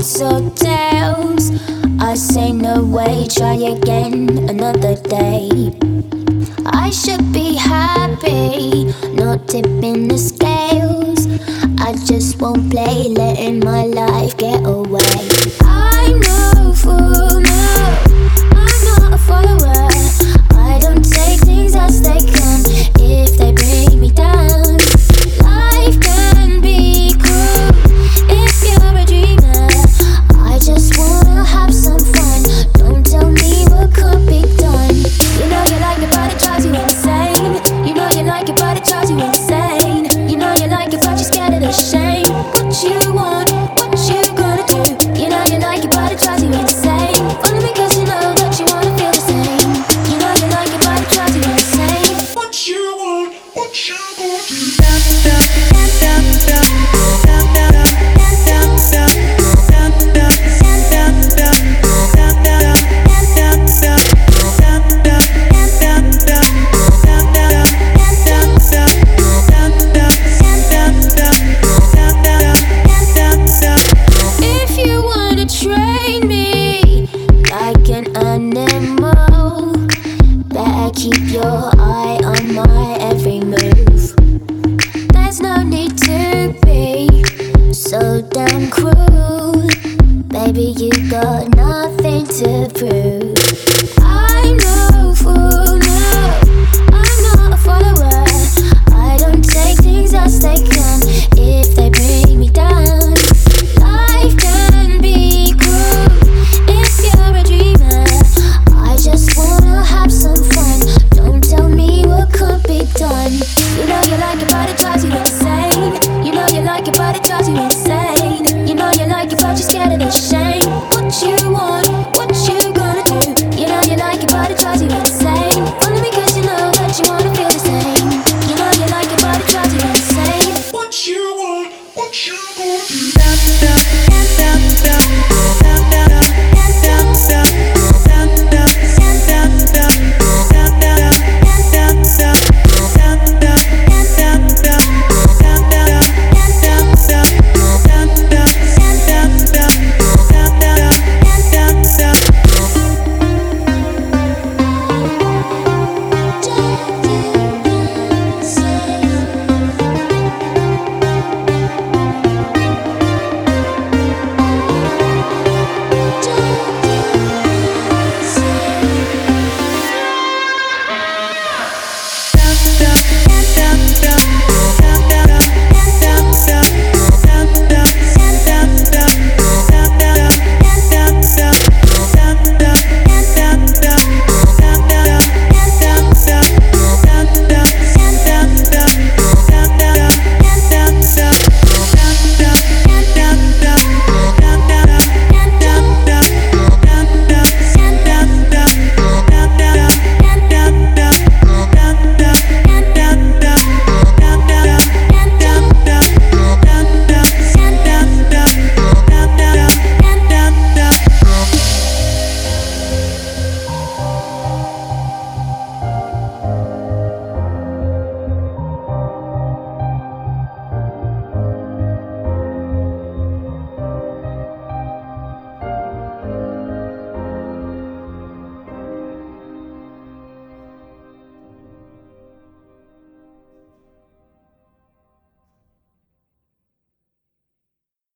heads or tails. I say no way, try again another day. I should be happy, not tipping the scales. I just won't play, letting my life get drain me like an animal. Better keep your eye on my every move. There's no need to be so damn cruel. Baby, you got nothing to prove.